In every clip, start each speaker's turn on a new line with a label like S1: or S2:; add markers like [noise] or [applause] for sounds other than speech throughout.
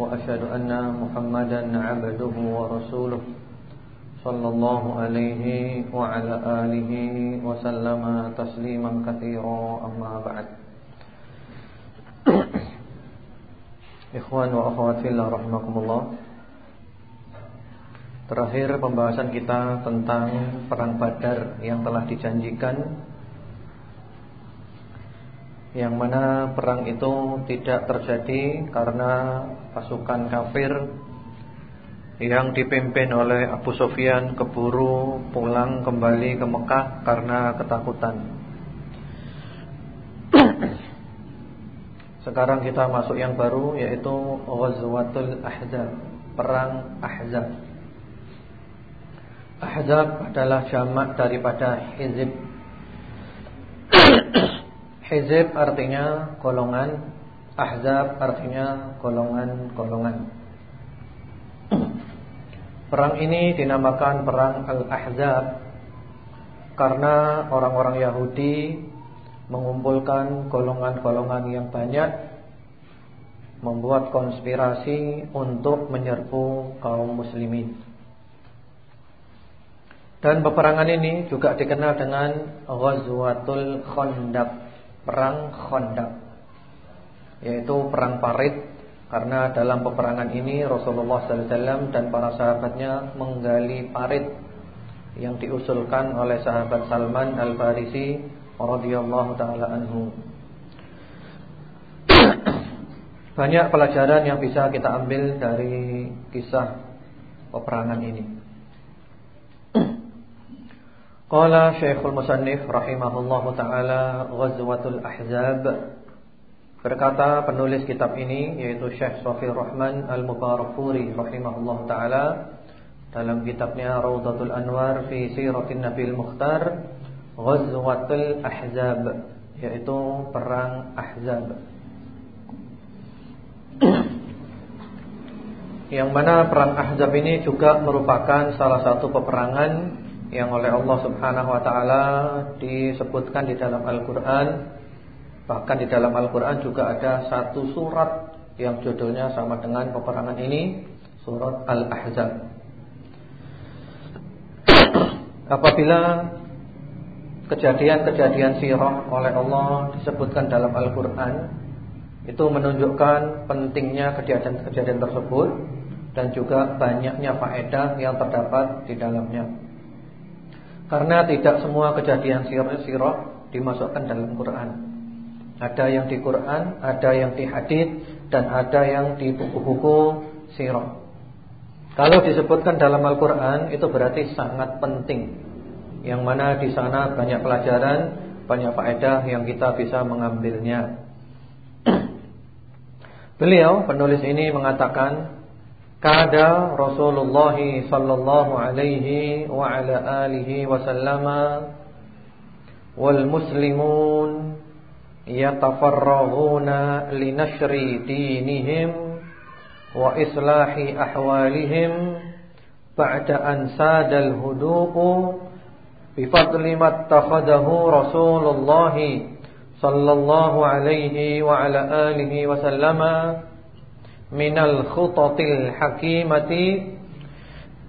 S1: وأشهد أن محمدا عبده ورسوله صلى الله عليه وعلى آله وسلم تسليما كثيرا أما بعد Ikhwan wa akhwat fillah rahimakumullah Terakhir pembahasan kita tentang perang Badar yang telah dijanjikan yang mana perang itu tidak terjadi karena pasukan kafir yang dipimpin oleh Abu Sofyan keburu pulang kembali ke Mekah karena ketakutan. [clears throat] Sekarang kita masuk yang baru yaitu Ghazwatul Ahzab, perang Ahzab. Ahzab adalah jamak daripada hizib. Hizib artinya golongan, ahzab artinya golongan-golongan. Perang ini dinamakan perang Al-Ahzab karena orang-orang Yahudi mengumpulkan golongan-golongan yang banyak membuat konspirasi untuk menyerbu kaum muslimin. Dan peperangan ini juga dikenal dengan Ghazwatul Khandaq, perang Khandaq. Yaitu perang parit karena dalam peperangan ini Rasulullah SAW dan para sahabatnya menggali parit yang diusulkan oleh sahabat Salman Al-Farisi radhiyallahu taala anhu. [coughs] Banyak pelajaran yang bisa kita ambil dari kisah peperangan ini. Qala Syekhul Musannif rahimahullahu taala Ghazwatul Ahzab Berkata penulis kitab ini yaitu Syekh Sofir Rahman Al-Mubarakfuri rahimahullahu taala dalam kitabnya Raudatul Anwar fi Siratin Nabil Mukhtar Ghazwatul Ahzab yaitu perang Ahzab. Yang mana perang Ahzab ini juga merupakan salah satu peperangan yang oleh Allah Subhanahu wa taala disebutkan di dalam Al-Qur'an. Bahkan di dalam Al-Qur'an juga ada satu surat yang judulnya sama dengan peperangan ini, surat Al-Ahzab. Apabila kejadian-kejadian sirah oleh Allah disebutkan dalam Al-Quran Itu menunjukkan pentingnya kejadian-kejadian tersebut Dan juga banyaknya faedah yang terdapat di dalamnya Karena tidak semua kejadian sirah dimasukkan dalam Quran. Ada yang di Quran, ada yang di hadis Dan ada yang di buku-buku sirah. Kalau disebutkan dalam Al-Quran itu berarti sangat penting. Yang mana di sana banyak pelajaran, banyak faedah yang kita bisa mengambilnya. [clears throat] Beliau penulis ini mengatakan كاد رسول الله صلى الله عليه وعلى آله وسلم والمسلمون يتفرغون لنشر دينهم وإصلاح أحوالهم بعد أن ساد الهدوء بفضل ما اتخذه رسول الله صلى الله عليه وعلى آله وسلم وعلى آله وسلم minal khutatil hakimati.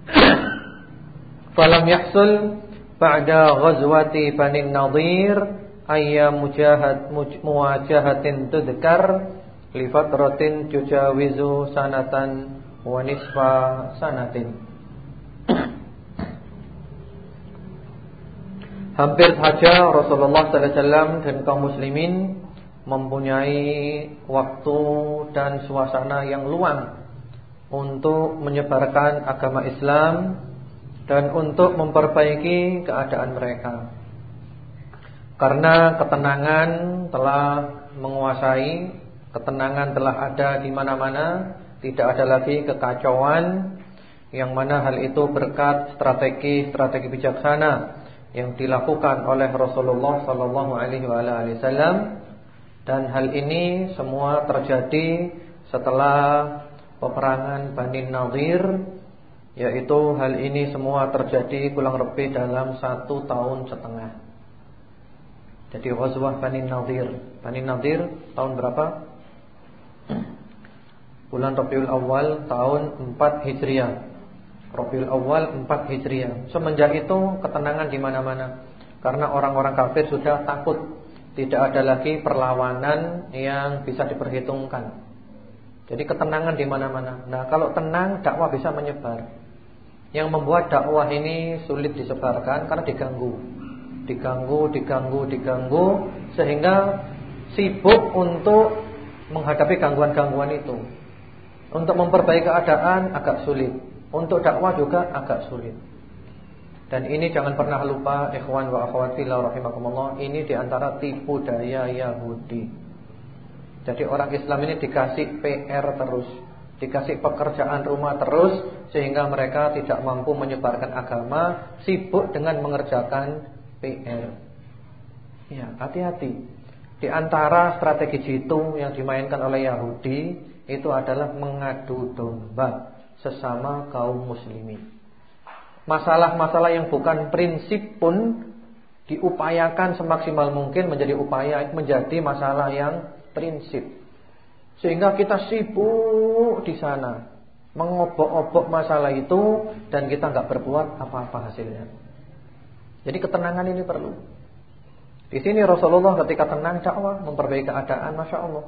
S1: [coughs] Falam yahsul ba'da ghazwati banin nadir ayyam mujahad muwajahatin tudkar li fatratin tujawizu sanatan wa nisfa sanatin. [coughs] Hampir saja Rasulullah sallallahu alaihi wasallam dan kaum muslimin mempunyai waktu dan suasana yang luang untuk menyebarkan agama Islam dan untuk memperbaiki keadaan mereka. Karena ketenangan telah menguasai, ketenangan telah ada di mana-mana Tidak ada lagi kekacauan Yang mana hal itu berkat strategi-strategi bijaksana Yang dilakukan oleh Rasulullah Sallallahu Alaihi Wasallam Dan hal ini semua terjadi setelah peperangan Bani Nadir Yaitu hal ini semua terjadi kurang lebih dalam satu tahun setengah. Jadi Ghazwah Bani Nadir. Bani Nadir tahun berapa? Bulan Rabiul Awal tahun 4 Hijriah. Rabiul Awal 4 Hijriah. Semenjak itu ketenangan di mana-mana. Karena orang-orang kafir sudah takut tidak ada lagi perlawanan yang bisa diperhitungkan. Jadi ketenangan di mana-mana. Nah, kalau tenang dakwah bisa menyebar. Yang membuat dakwah ini sulit disebarkan karena diganggu. Diganggu, diganggu, diganggu sehingga sibuk untuk menghadapi gangguan-gangguan itu. Untuk memperbaiki keadaan agak sulit. Untuk dakwah juga agak sulit. Dan ini jangan pernah lupa ikhwan wa akhwat fillah rahimakumullah, ini di antara tipu daya Yahudi. Jadi orang Islam ini dikasih PR terus, dikasih pekerjaan rumah terus sehingga mereka tidak mampu menyebarkan agama, sibuk dengan mengerjakan PR. Ya, hati-hati. Di antara strategi jitu yang dimainkan oleh Yahudi itu adalah mengadu domba sesama kaum muslimin. Masalah-masalah yang bukan prinsip pun diupayakan semaksimal mungkin menjadi upaya menjadi masalah yang prinsip. Sehingga kita sibuk di sana mengobok-obok masalah itu dan kita nggak berbuat apa-apa hasilnya. Jadi ketenangan ini perlu. Di sini Rasulullah ketika tenang dakwah memperbaiki keadaan, masya Allah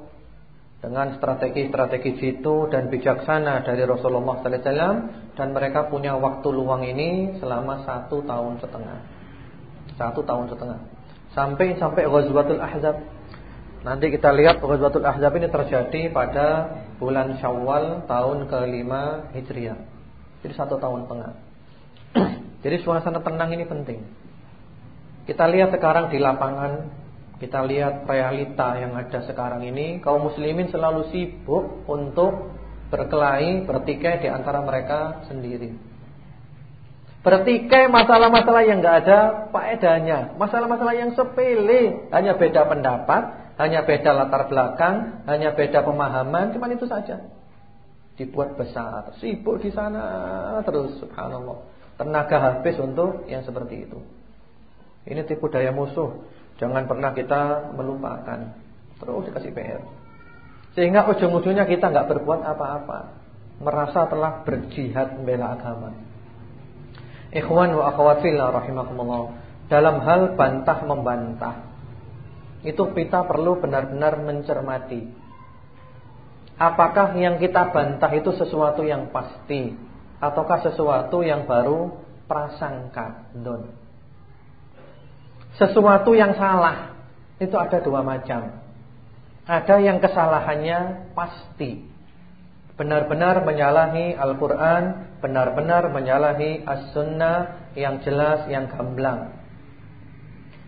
S1: dengan strategi-strategi jitu dan bijaksana dari Rasulullah Sallallahu Alaihi Wasallam dan mereka punya waktu luang ini selama satu tahun setengah, satu tahun setengah, sampai sampai Ghazwatul Ahzab. Nanti kita lihat Ghazwatul Ahzab ini terjadi pada bulan Syawal tahun kelima Hijriah. Jadi satu tahun setengah. [clears throat] Jadi suasana tenang ini penting. Kita lihat sekarang di lapangan kita lihat realita yang ada sekarang ini kaum muslimin selalu sibuk untuk berkelahi, bertikai di antara mereka sendiri. Bertikai masalah-masalah yang enggak ada faedahnya, masalah-masalah yang sepele, hanya beda pendapat, hanya beda latar belakang, hanya beda pemahaman, cuma itu saja. Dibuat besar, sibuk di sana terus subhanallah. Tenaga habis untuk yang seperti itu. Ini tipu daya musuh. Jangan pernah kita melupakan. Terus dikasih PR. Sehingga ujung-ujungnya kita nggak berbuat apa-apa. Merasa telah berjihad membela agama. Ikhwan wa akhwat fillah rahimakumullah. Dalam hal bantah membantah. Itu kita perlu benar-benar mencermati. Apakah yang kita bantah itu sesuatu yang pasti ataukah sesuatu yang baru prasangka don. Sesuatu yang salah itu ada dua macam. Ada yang kesalahannya pasti. Benar-benar menyalahi Al-Quran Benar-benar menyalahi As-Sunnah Yang jelas, yang gamblang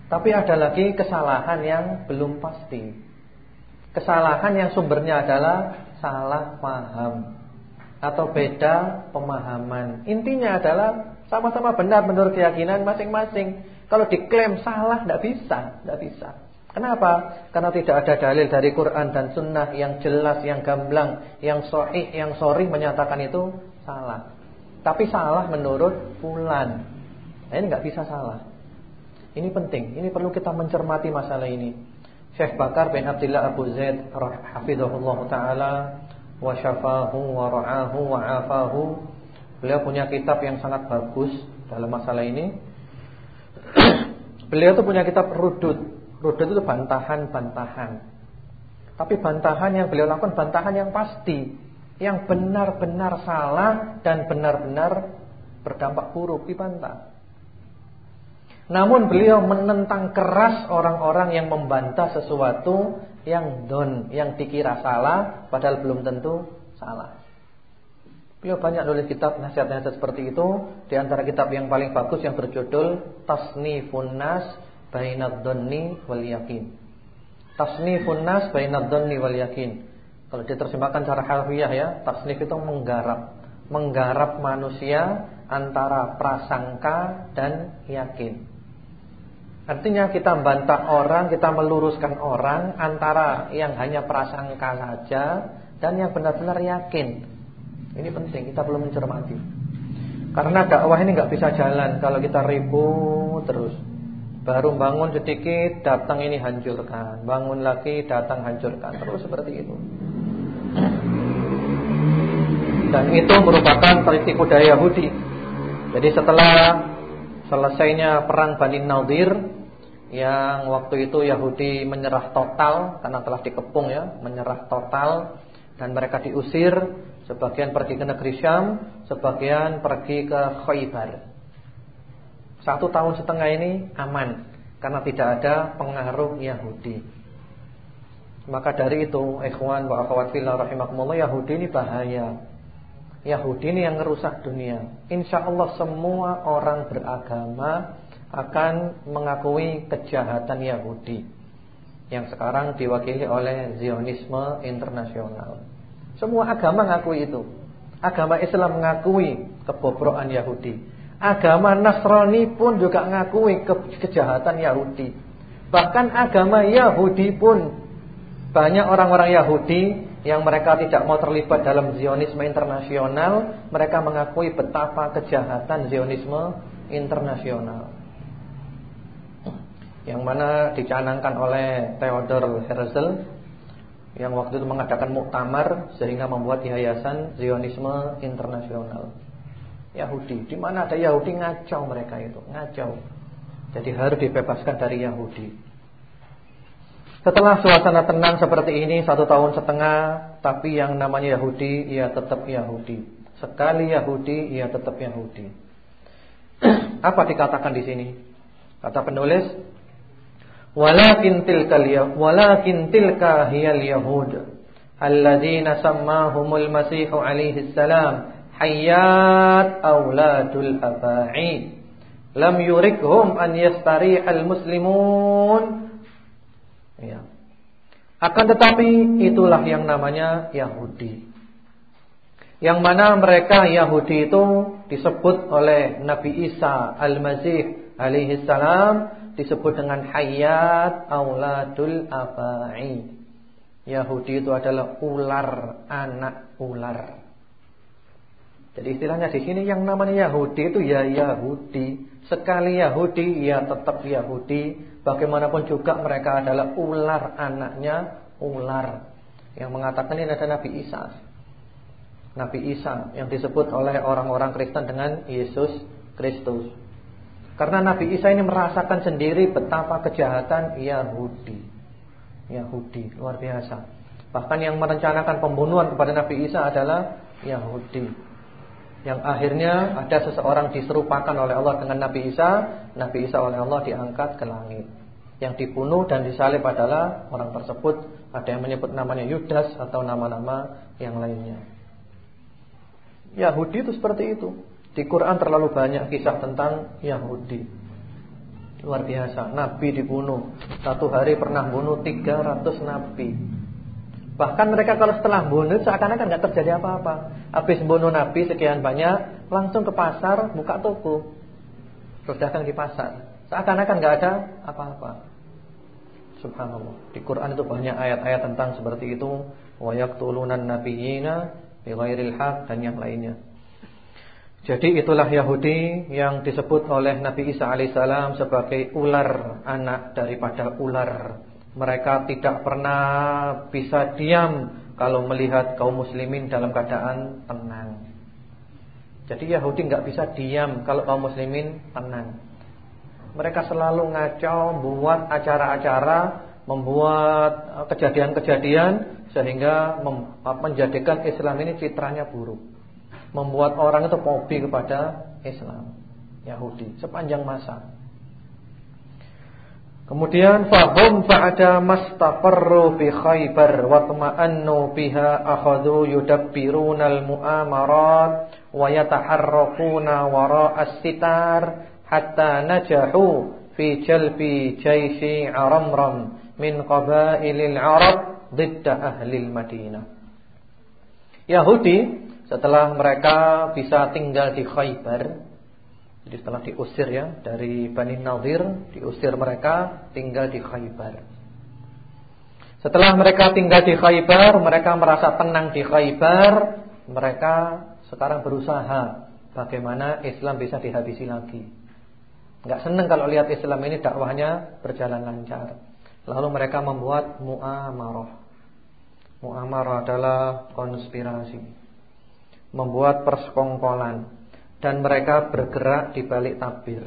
S1: Tapi ada lagi kesalahan yang belum pasti Kesalahan yang sumbernya adalah Salah paham Atau beda pemahaman Intinya adalah Sama-sama benar menurut keyakinan masing-masing kalau diklaim salah tidak bisa, tidak bisa. Kenapa? Karena tidak ada dalil dari Quran dan Sunnah yang jelas, yang gamblang, yang sahih, yang sorry menyatakan itu salah. Tapi salah menurut fulan. Nah, ini nggak bisa salah. Ini penting. Ini perlu kita mencermati masalah ini. Syekh Bakar bin Abdullah Abu Zaid hafizahullah taala wa syafahu wa ra'ahu wa afahu. Beliau punya kitab yang sangat bagus dalam masalah ini Beliau itu punya kitab Rudud. Rudud itu bantahan-bantahan. Tapi bantahan yang beliau lakukan bantahan yang pasti, yang benar-benar salah dan benar-benar berdampak buruk dibantah. Namun beliau menentang keras orang-orang yang membantah sesuatu yang don, yang dikira salah padahal belum tentu salah. Beliau banyak nulis kitab nasihat-nasihat seperti itu. Di antara kitab yang paling bagus yang berjudul Tasnifun Nas Bainad Dhanni wal Yakin. Tasnifun Nas Bainad Dhanni wal Yakin. Kalau diterjemahkan secara harfiah ya, tasnif itu menggarap. Menggarap manusia antara prasangka dan yakin. Artinya kita bantah orang, kita meluruskan orang antara yang hanya prasangka saja dan yang benar-benar yakin. Ini penting, kita belum mencermati. Karena dakwah ini nggak bisa jalan kalau kita ribut terus. Baru bangun sedikit, datang ini hancurkan. Bangun lagi, datang hancurkan. Terus seperti itu. Dan itu merupakan politik budaya Yahudi. Jadi setelah selesainya perang Bani Nadir yang waktu itu Yahudi menyerah total karena telah dikepung ya, menyerah total dan mereka diusir, sebagian pergi ke negeri Syam, sebagian pergi ke Khaybar. Satu tahun setengah ini aman Karena tidak ada pengaruh Yahudi. Maka dari itu Ikhwan wa akhwat fillah rahimakumullah Yahudi ini bahaya. Yahudi ini yang merusak dunia. Insya Allah semua orang beragama Akan mengakui kejahatan Yahudi Yang sekarang diwakili oleh Zionisme internasional Semua agama mengakui itu Agama Islam mengakui kebobrokan Yahudi Agama Nasrani pun juga ngakui ke kejahatan Yahudi. Bahkan agama Yahudi pun banyak orang-orang Yahudi yang mereka tidak mau terlibat dalam Zionisme internasional, mereka mengakui betapa kejahatan Zionisme internasional. Yang mana dicanangkan oleh Theodor Herzl yang waktu itu mengadakan muktamar sehingga membuat yayasan Zionisme internasional. Yahudi. Di mana ada Yahudi ngacau mereka itu, ngacau. Jadi harus dibebaskan dari Yahudi. Setelah suasana tenang seperti ini satu tahun setengah, tapi yang namanya Yahudi, ia tetap Yahudi. Sekali Yahudi, ia tetap Yahudi. [clears throat] Apa dikatakan di sini? Kata penulis, walakin tilkal walakin tilka hiyal yahud. Alladzina sammahumul masih alaihi salam hayat auladul aba'i lam yurikhum an al muslimun. Ya. Akan tetapi itulah yang namanya Yahudi. Yang mana mereka Yahudi itu disebut oleh Nabi Isa Al-Masih alaihi salam disebut dengan hayat auladul aba'i Yahudi itu adalah ular anak ular jadi istilahnya di sini yang namanya Yahudi itu ya Yahudi. Sekali Yahudi ya tetap Yahudi. Bagaimanapun juga mereka adalah ular anaknya ular. Yang mengatakan ini adalah Nabi Isa. Nabi Isa yang disebut oleh orang-orang Kristen dengan Yesus Kristus. Karena Nabi Isa ini merasakan sendiri betapa kejahatan Yahudi. Yahudi luar biasa. Bahkan yang merencanakan pembunuhan kepada Nabi Isa adalah Yahudi yang akhirnya ada seseorang diserupakan oleh Allah dengan Nabi Isa, Nabi Isa oleh Allah diangkat ke langit. Yang dibunuh dan disalib adalah orang tersebut, ada yang menyebut namanya Yudas atau nama-nama yang lainnya. Yahudi itu seperti itu. Di Quran terlalu banyak kisah tentang Yahudi. Luar biasa, nabi dibunuh. Satu hari pernah bunuh 300 nabi. Bahkan mereka kalau setelah bunuh seakan-akan nggak terjadi apa-apa. Habis bunuh Nabi sekian banyak, langsung ke pasar buka toko. Terus datang di pasar. Seakan-akan nggak ada apa-apa. Subhanallah. Di Quran itu banyak ayat-ayat tentang seperti itu. Wa yaqtulunan nabiyina bighairil haq dan yang lainnya. Jadi itulah Yahudi yang disebut oleh Nabi Isa alaihissalam sebagai ular anak daripada ular mereka tidak pernah bisa diam kalau melihat kaum muslimin dalam keadaan tenang. Jadi Yahudi nggak bisa diam kalau kaum muslimin tenang. Mereka selalu ngacau, buat acara-acara, membuat kejadian-kejadian sehingga menjadikan Islam ini citranya buruk. Membuat orang itu fobi kepada Islam. Yahudi sepanjang masa. Kemudian fahum ba'da mastaqarru fi Khaybar wa tama'annu biha akhadhu yudabbiruna al-mu'amarat wa yataharraquna wara'a sitar hatta najahu fi jalbi jayshi Aramram min qabailil Arab ضد ahli Madinah. Yahudi setelah mereka bisa tinggal di Khaybar jadi setelah diusir ya dari Bani Nadir diusir mereka tinggal di Khaybar. Setelah mereka tinggal di Khaybar mereka merasa tenang di Khaybar mereka sekarang berusaha bagaimana Islam bisa dihabisi lagi. Enggak senang kalau lihat Islam ini dakwahnya berjalan lancar. Lalu mereka membuat muamarah. Muamarah adalah konspirasi membuat persekongkolan dan mereka bergerak di balik tabir.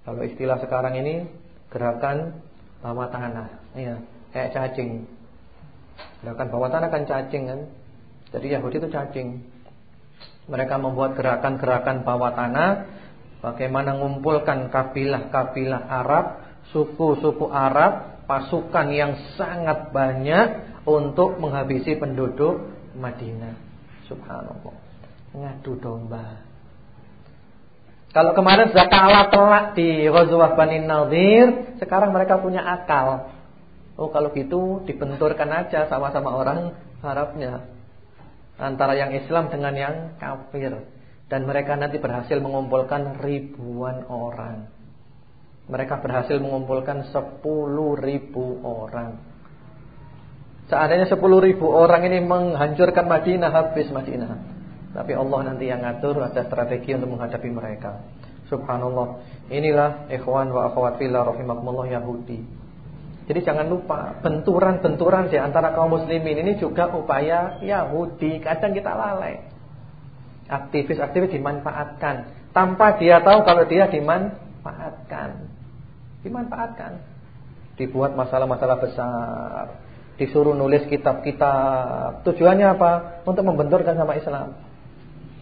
S1: Kalau istilah sekarang ini gerakan bawah tanah, iya, kayak cacing. Gerakan bawah tanah kan cacing kan. Jadi Yahudi itu cacing. Mereka membuat gerakan-gerakan bawah tanah bagaimana mengumpulkan kabilah-kabilah Arab, suku-suku Arab, pasukan yang sangat banyak untuk menghabisi penduduk Madinah. Subhanallah. Ngadu domba. Kalau kemarin sudah kalah telak di Ghazwah Bani Nadir, sekarang mereka punya akal. Oh, kalau gitu dibenturkan aja sama-sama orang Arabnya. Antara yang Islam dengan yang kafir. Dan mereka nanti berhasil mengumpulkan ribuan orang. Mereka berhasil mengumpulkan sepuluh ribu orang. Seandainya 10 ribu orang ini menghancurkan Madinah habis Madinah. Tapi Allah nanti yang ngatur ada strategi untuk menghadapi mereka. Subhanallah. Inilah ikhwan wa akhwat fillah rahimakumullah Yahudi. Jadi jangan lupa benturan-benturan di antara kaum muslimin ini juga upaya Yahudi. Kadang kita lalai. Aktivis-aktivis dimanfaatkan tanpa dia tahu kalau dia dimanfaatkan. Dimanfaatkan. Dibuat masalah-masalah besar disuruh nulis kitab-kitab. Tujuannya apa? Untuk membenturkan sama Islam.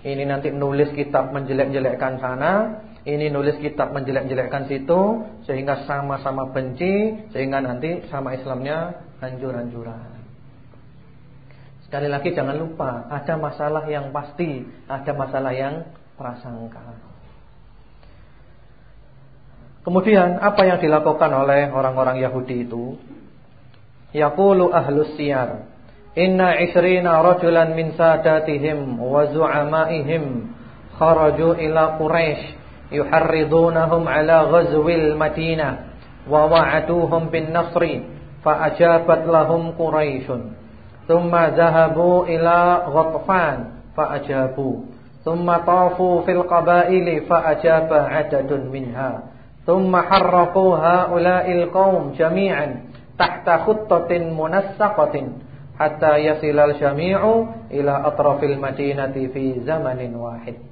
S1: Ini nanti nulis kitab menjelek-jelekkan sana, ini nulis kitab menjelek-jelekkan situ, sehingga sama-sama benci, sehingga nanti sama Islamnya hancur-hancuran. Sekali lagi jangan lupa, ada masalah yang pasti, ada masalah yang prasangka. Kemudian apa yang dilakukan oleh orang-orang Yahudi itu? Yaqulu ahlus siyar Inna isrina rajulan min sadatihim wa zu'amaihim kharaju ila Quraisy yuharridunahum ala ghazwil Madinah wa wa'aduhum bin nasri fa ajabat lahum Quraisyun thumma zahabu ila Ghatfan fa ajabu thumma tafu fil qabaili fa ajaba adadun tahta khuttatin munassaqatin hatta yasilal syami'u ila atrafil madinati fi zamanin wahid.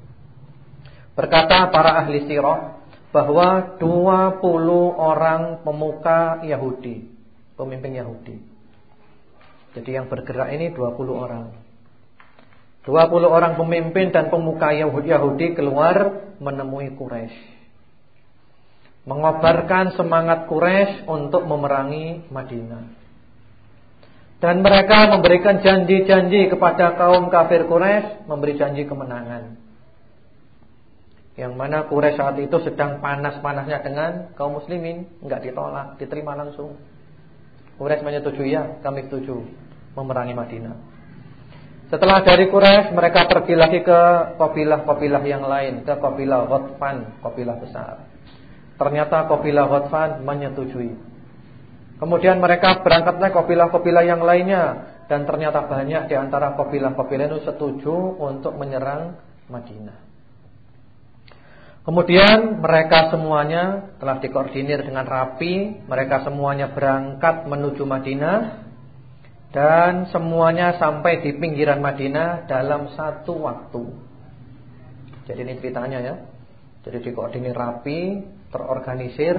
S1: Berkata para ahli sirah bahwa 20 orang pemuka Yahudi, pemimpin Yahudi. Jadi yang bergerak ini 20 orang. 20 orang pemimpin dan pemuka Yahudi keluar menemui Quraisy mengobarkan semangat Quraisy untuk memerangi Madinah. Dan mereka memberikan janji-janji kepada kaum kafir Quraisy, memberi janji kemenangan. Yang mana Quraisy saat itu sedang panas-panasnya dengan kaum muslimin, enggak ditolak, diterima langsung. Quraisy menyetujui ya, kami setuju memerangi Madinah. Setelah dari Quraisy mereka pergi lagi ke kabilah-kabilah yang lain, ke kabilah Ghatfan, kabilah besar. Ternyata kabilah Ghatfan menyetujui. Kemudian mereka berangkatlah kabilah-kabilah yang lainnya dan ternyata banyak di antara kabilah-kabilah itu setuju untuk menyerang Madinah. Kemudian mereka semuanya telah dikoordinir dengan rapi, mereka semuanya berangkat menuju Madinah dan semuanya sampai di pinggiran Madinah dalam satu waktu. Jadi ini ceritanya ya. Jadi dikoordinir rapi, terorganisir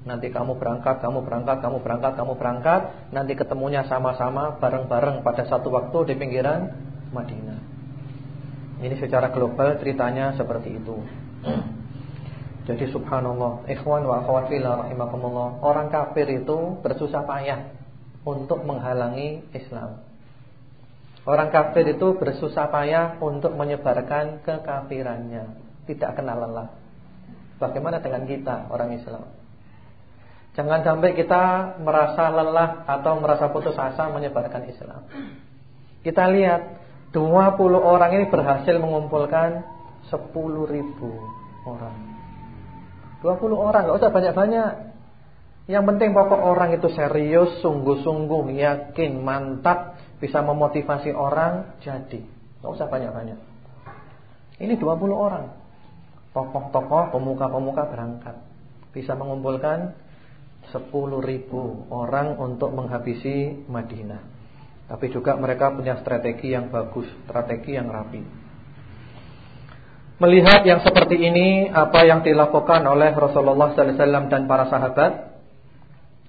S1: Nanti kamu berangkat, kamu berangkat, kamu berangkat, kamu berangkat Nanti ketemunya sama-sama bareng-bareng pada satu waktu di pinggiran Madinah. Ini secara global ceritanya seperti itu. [clears throat] Jadi subhanallah Ikhwan wa akhwat fillah rahimakumullah Orang kafir itu bersusah payah Untuk menghalangi Islam. Orang kafir itu bersusah payah Untuk menyebarkan kekafirannya Tidak kenal lelah Bagaimana dengan kita orang Islam? Jangan sampai kita merasa lelah atau merasa putus asa menyebarkan Islam. Kita lihat 20 orang ini berhasil mengumpulkan 10 ribu orang. 20 orang, gak usah banyak-banyak. Yang penting pokok orang itu serius, sungguh-sungguh, yakin, mantap Bisa memotivasi orang, jadi. Gak usah banyak-banyak. Ini 20 orang Tokoh-tokoh, pemuka-pemuka berangkat Bisa mengumpulkan 10 ribu orang untuk menghabisi Madinah tapi juga mereka punya strategi yang bagus, strategi yang rapi. Melihat yang seperti ini, apa yang dilakukan oleh Rasulullah wasallam dan para sahabat,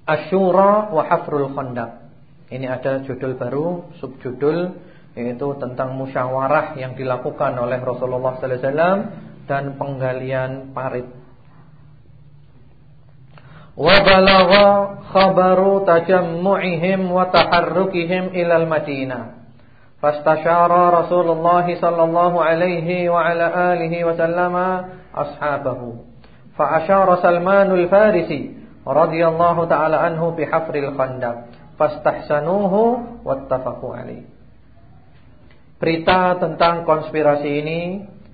S1: Asyura wa Hafrul Khandaq. Ini ada judul baru, subjudul yaitu tentang musyawarah yang dilakukan oleh Rasulullah wasallam dan penggalian parit. Wa balagha khabaru tajammu'ihim wa taharrukihim ila al-Madinah. Fastasyara Rasulullah sallallahu alaihi wa ala alihi wa sallama ashabahu. Fa asyara Salman al-Farisi radhiyallahu taala anhu bi hafril khandaq. Fastahsanuhu wattafaqu alaihi. Berita tentang konspirasi ini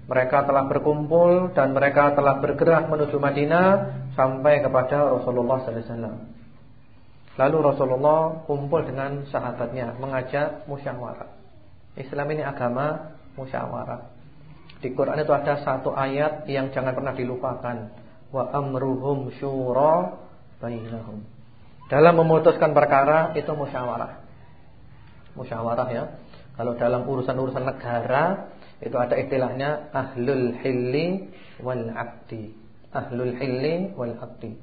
S1: mereka telah berkumpul dan mereka telah bergerak menuju Madinah sampai kepada Rasulullah sallallahu alaihi wasallam. Lalu Rasulullah kumpul dengan sahabatnya mengajak musyawarah. Islam ini agama musyawarah. Di Quran itu ada satu ayat yang jangan pernah dilupakan. Wa amruhum syura bainahum. Dalam memutuskan perkara itu musyawarah. Musyawarah ya. Kalau dalam urusan-urusan negara itu ada istilahnya ahlul hilli wal aqdi. Ahlul hilli wal aqdi.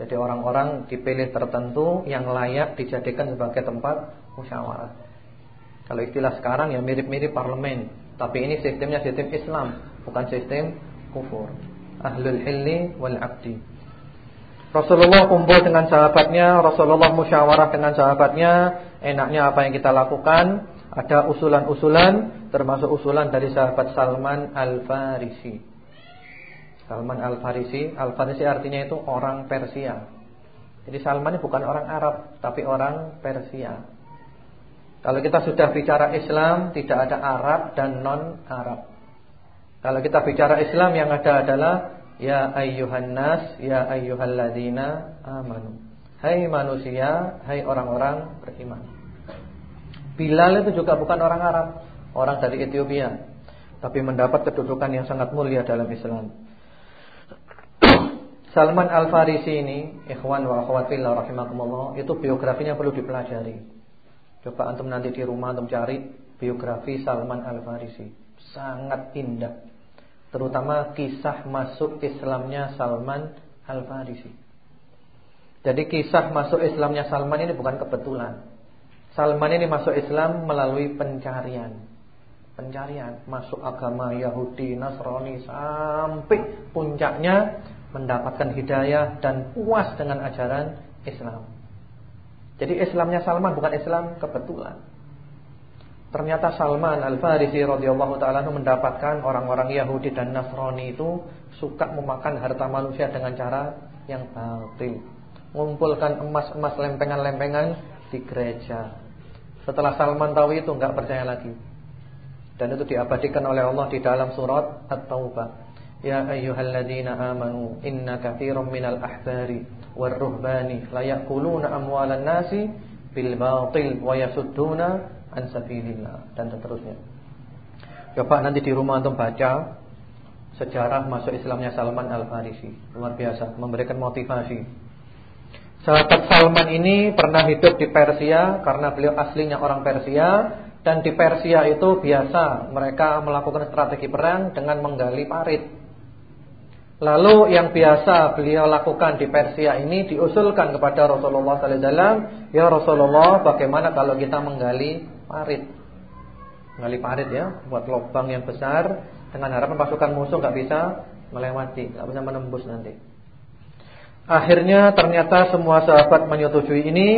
S1: Jadi orang-orang dipilih tertentu yang layak dijadikan sebagai tempat musyawarah. Kalau istilah sekarang ya mirip-mirip parlemen, tapi ini sistemnya sistem Islam, bukan sistem kufur. Ahlul hilli wal aqdi. Rasulullah kumpul dengan sahabatnya, Rasulullah musyawarah dengan sahabatnya, enaknya apa yang kita lakukan? Ada usulan-usulan termasuk usulan dari sahabat Salman Al-Farisi. Salman Al-Farisi, Al-Farisi artinya itu orang Persia. Jadi Salman ini bukan orang Arab, tapi orang Persia. Kalau kita sudah bicara Islam, tidak ada Arab dan non-Arab. Kalau kita bicara Islam yang ada adalah ya ayyuhan nas, ya ayyuhalladzina amanu. Hai manusia, hai orang-orang beriman. Bilal itu juga bukan orang Arab, orang dari Ethiopia, tapi mendapat kedudukan yang sangat mulia dalam Islam. [coughs] Salman Al-Farisi ini, ikhwan wa akhwat fillah rahimakumullah, itu biografinya perlu dipelajari. Coba antum nanti di rumah antum cari biografi Salman Al-Farisi. Sangat indah. Terutama kisah masuk Islamnya Salman Al-Farisi. Jadi kisah masuk Islamnya Salman ini bukan kebetulan. Salman ini masuk Islam melalui pencarian pencarian masuk agama Yahudi, Nasrani sampai puncaknya mendapatkan hidayah dan puas dengan ajaran Islam. Jadi Islamnya Salman bukan Islam kebetulan. Ternyata Salman Al-Farisi radhiyallahu taala mendapatkan orang-orang Yahudi dan Nasrani itu suka memakan harta manusia dengan cara yang batil. Mengumpulkan emas-emas lempengan-lempengan di gereja. Setelah Salman tahu itu enggak percaya lagi. Dan itu diabadikan oleh Allah di dalam surat At-Taubah. Ya ayyuhalladzina amanu inna katsiran minal ahbari war-ruhbani la ya'kuluna amwalan nasi bil batil wa yasudduna an sabilillah dan seterusnya. Coba nanti di rumah antum baca sejarah masuk Islamnya Salman Al-Farisi. Luar biasa, memberikan motivasi. Sahabat Salman ini pernah hidup di Persia karena beliau aslinya orang Persia dan di Persia itu biasa mereka melakukan strategi perang dengan menggali parit. Lalu yang biasa beliau lakukan di Persia ini diusulkan kepada Rasulullah sallallahu alaihi wasallam, "Ya Rasulullah, bagaimana kalau kita menggali parit?" Menggali parit ya, buat lubang yang besar dengan harapan pasukan musuh nggak bisa melewati, nggak bisa menembus nanti. Akhirnya ternyata semua sahabat menyetujui ini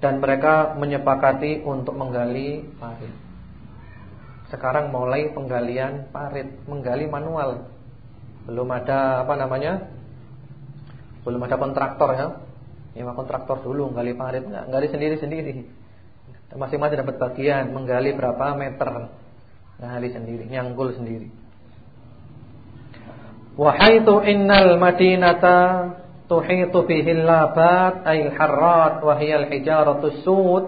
S1: dan mereka menyepakati untuk menggali parit. Sekarang mulai penggalian parit, menggali manual. Belum ada apa namanya? Belum ada kontraktor ya. Nyewa kontraktor dulu menggali parit, enggak, gali sendiri-sendiri. Masing-masing dapat bagian, menggali berapa meter. Gali sendiri, nyangkul sendiri. Wahaitu innal madinata tuhitu bihi labat ay harrat wa hiya al-hijaratu sud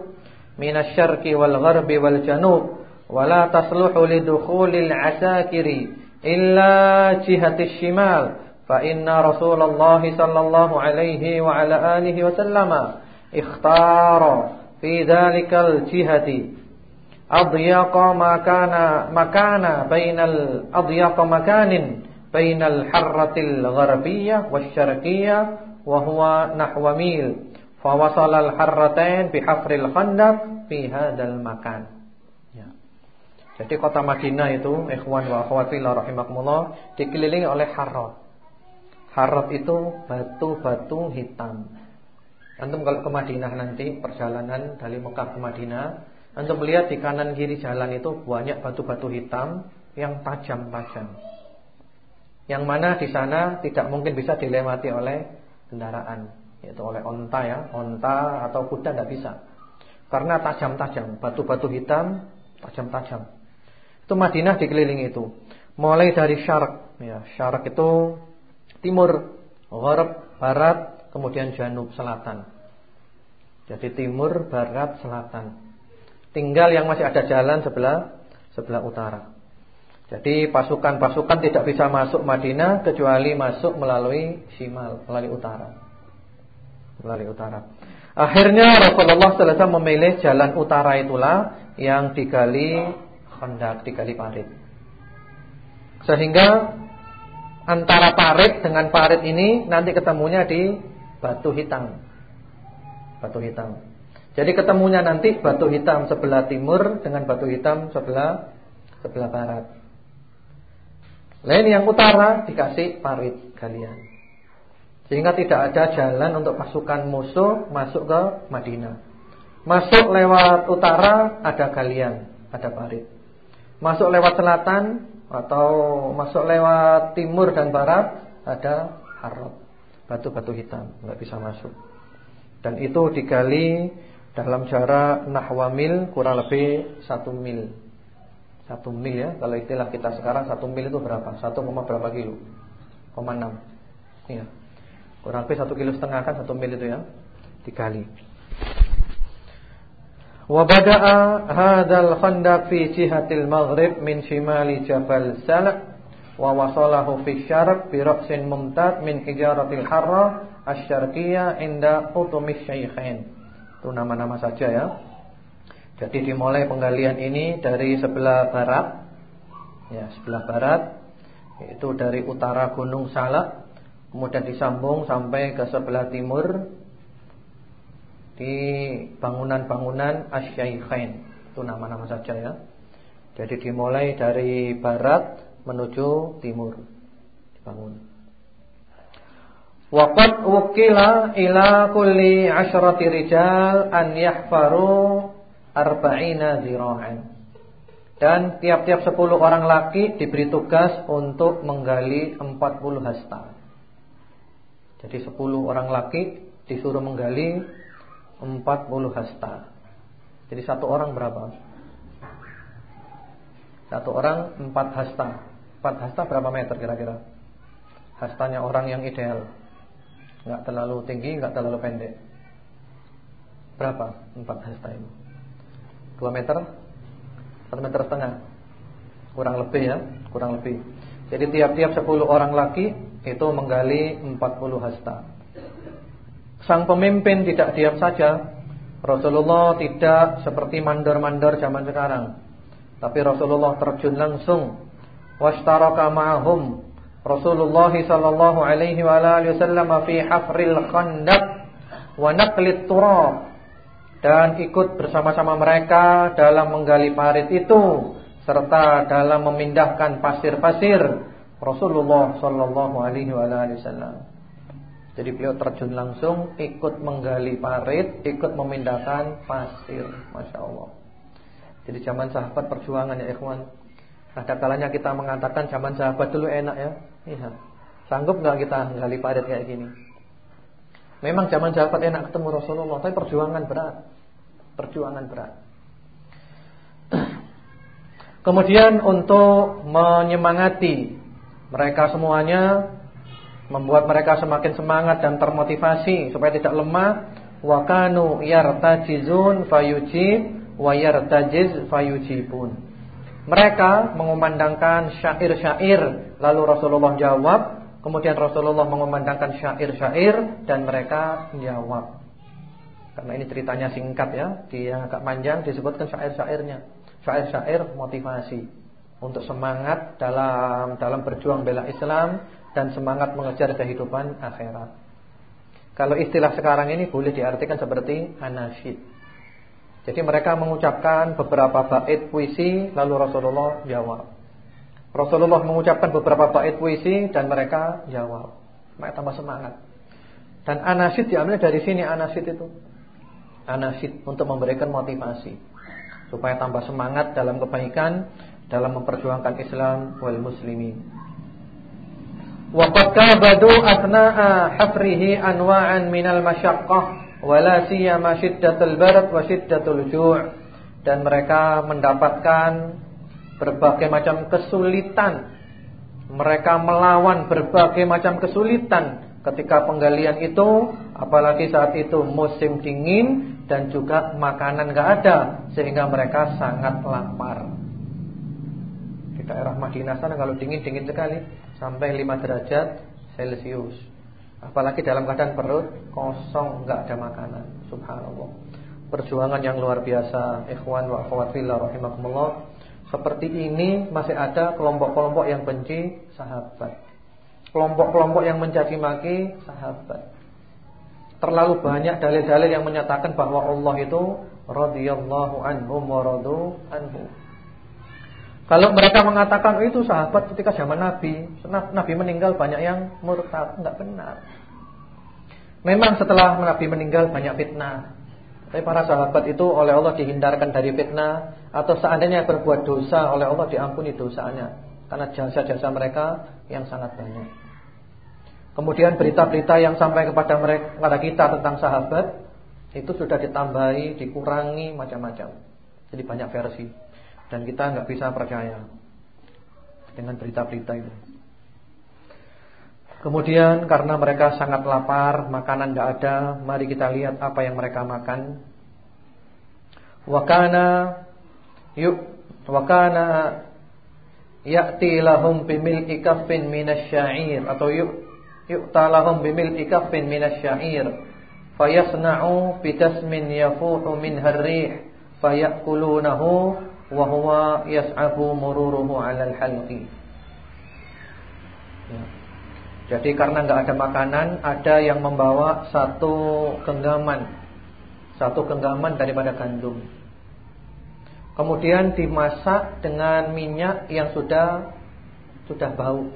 S1: min asy-syarqi wal gharbi wal janub wa la tasluhu li dukhulil asakiri illa jihati shimal fa inna Rasulullah sallallahu alaihi wa ala alihi wa sallama ikhtara fi dhalikal jihati adyaqa makana makana bainal harratil gharbiyah wasyarqiyah wa huwa nahwa mil fa wasala al harratain bi hafril khandaq fi hadzal makan ya. Jadi kota Madinah itu ikhwan wa akhwati rahimakumullah dikelilingi oleh harrat. Harrat itu batu-batu hitam. Antum kalau ke Madinah nanti perjalanan dari Mekah ke Madinah, antum melihat di kanan kiri jalan itu banyak batu-batu hitam yang tajam-tajam. Yang mana di sana tidak mungkin bisa dilewati oleh kendaraan, yaitu oleh onta ya, onta atau kuda tidak bisa. Karena tajam-tajam, batu-batu hitam tajam-tajam. Itu Madinah dikelilingi itu. Mulai dari syarak, ya, syarak itu timur, gharb, barat, kemudian janub, selatan. Jadi timur, barat, selatan. Tinggal yang masih ada jalan sebelah sebelah utara. Jadi pasukan-pasukan tidak bisa masuk Madinah kecuali masuk melalui Shimal, melalui utara. Melalui utara. Akhirnya Rasulullah SAW memilih jalan utara itulah yang digali khandak, digali parit. Sehingga antara parit dengan parit ini nanti ketemunya di batu hitam. Batu hitam. Jadi ketemunya nanti batu hitam sebelah timur dengan batu hitam sebelah sebelah barat. Lain yang utara dikasih parit galian. Sehingga tidak ada jalan untuk pasukan musuh masuk ke Madinah. Masuk lewat utara ada galian, ada parit. Masuk lewat selatan atau masuk lewat timur dan barat ada harot, batu-batu hitam, nggak bisa masuk. Dan itu digali dalam jarak nahwamil kurang lebih satu mil. Satu mil ya Kalau istilah kita sekarang satu mil itu berapa? Satu koma berapa kilo? Koma enam Iya Kurang lebih satu kilo setengah kan satu mil itu ya Dikali Wabada'a hadal khandaq fi jihatil maghrib min shimali jabal salak wa wasalahu fi syarq bi ra'sin mumtad min hijaratil harra asy-syarqiyyah inda utumis syaikhain. Itu nama-nama saja ya. Jadi dimulai penggalian ini dari sebelah barat Ya sebelah barat Yaitu dari utara Gunung Salak Kemudian disambung sampai ke sebelah timur Di bangunan-bangunan Asyaikhain Itu nama-nama saja ya. Jadi dimulai dari barat menuju timur Dibangun. Waqad wukila ila kulli asyrati rijal an yahfaru arba'ina zira'an. Dan tiap-tiap 10 orang laki diberi tugas untuk menggali 40 hasta. Jadi 10 orang laki disuruh menggali 40 hasta. Jadi satu orang berapa? Satu orang 4 hasta. 4 hasta berapa meter kira-kira? Hastanya orang yang ideal. Enggak terlalu tinggi, enggak terlalu pendek. Berapa 4 hasta ini? 2 meter 1 meter setengah. Kurang lebih ya Kurang lebih. Jadi tiap-tiap 10 orang laki Itu menggali 40 hasta. Sang pemimpin tidak diam saja. Rasulullah tidak seperti mandor-mandor zaman sekarang. Tapi Rasulullah terjun langsung. Washtaraka ma'ahum. Rasulullah sallallahu alaihi wa alihi wasallam fi hafril khandaq wa naqlit turab dan ikut bersama-sama mereka dalam menggali parit itu serta dalam memindahkan pasir-pasir Rasulullah sallallahu alaihi wasallam. Jadi beliau terjun langsung ikut menggali parit, ikut memindahkan pasir. Masya Allah. Jadi zaman sahabat perjuangan ya ikhwan. Ada kalanya kita mengatakan zaman sahabat dulu enak ya. Iya. Sanggup nggak kita menggali parit kayak gini? Memang zaman sahabat enak ketemu Rasulullah, tapi perjuangan berat. Perjuangan berat. Kemudian untuk menyemangati mereka semuanya membuat mereka semakin semangat dan termotivasi supaya tidak lemah wa kanu yartajizun fayujib wa yartajiz fayujibun mereka mengumandangkan syair-syair lalu Rasulullah jawab kemudian Rasulullah mengumandangkan syair-syair dan mereka jawab karena ini ceritanya singkat ya dia agak panjang disebutkan syair-syairnya syair-syair motivasi untuk semangat dalam dalam berjuang bela Islam dan semangat mengejar kehidupan akhirat. Kalau istilah sekarang ini boleh diartikan seperti anasyid. Jadi mereka mengucapkan beberapa bait puisi lalu Rasulullah jawab. Rasulullah mengucapkan beberapa bait puisi dan mereka jawab. Mereka tambah semangat. Dan anasyid diambil dari sini anasyid itu. Anasyid untuk memberikan motivasi supaya tambah semangat dalam kebaikan dalam memperjuangkan Islam wal muslimin. Waqad kabadu asna'a hafrihi anwa'an minal masyaqqah wala siyama syiddatul barad wa syiddatul ju' dan mereka mendapatkan berbagai macam kesulitan. Mereka melawan berbagai macam kesulitan ketika penggalian itu, apalagi saat itu musim dingin dan juga makanan enggak ada sehingga mereka sangat lapar daerah Madinah sana kalau dingin-dingin sekali sampai 5 derajat Celcius. Apalagi dalam keadaan perut kosong enggak ada makanan. Subhanallah. Perjuangan yang luar biasa, ikhwan wa akhwat fillah rahimakumullah. Seperti ini masih ada kelompok-kelompok yang benci sahabat. Kelompok-kelompok yang mencaci maki sahabat. Terlalu banyak dalil-dalil yang menyatakan bahwa Allah itu radhiyallahu anhum wa radu anhu. Kalau mereka mengatakan itu sahabat ketika zaman Nabi, Nabi meninggal banyak yang murtad, enggak benar. Memang setelah Nabi meninggal banyak fitnah. Tapi para sahabat itu oleh Allah dihindarkan dari fitnah atau seandainya berbuat dosa oleh Allah diampuni dosanya karena jasa-jasa mereka yang sangat banyak. Kemudian berita-berita yang sampai kepada mereka kepada kita tentang sahabat itu sudah ditambahi, dikurangi macam-macam. Jadi banyak versi. Dan kita nggak bisa percaya dengan berita-berita itu. Kemudian karena mereka sangat lapar, makanan nggak ada, mari kita lihat apa yang mereka makan. Wakana yuk wakana ya'ti lahum bimil ikafin minasyair atau yu'ta lahum bimil ikafin minasyair fayasna'u bitasmin yafuhu min harrih fayakulunahu wa huwa yas'abu mururuhu 'alal halqi. Ya. Jadi karena nggak ada makanan, ada yang membawa satu genggaman. Satu genggaman daripada gandum. Kemudian dimasak dengan minyak yang sudah sudah bau.